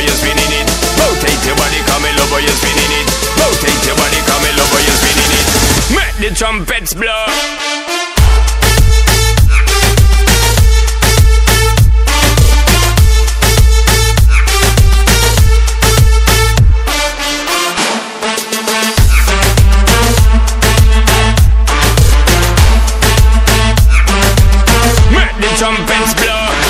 over, you're spinning it. Rotate your body, come in over, you're spinning it. Rotate your body, come in over, you're spinning it. Make the trumpets blow. Trumpets blow.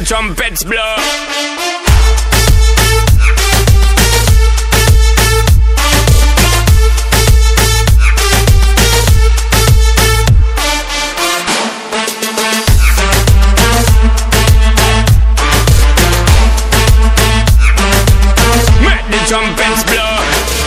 the trumpets blow. Make the trumpets blow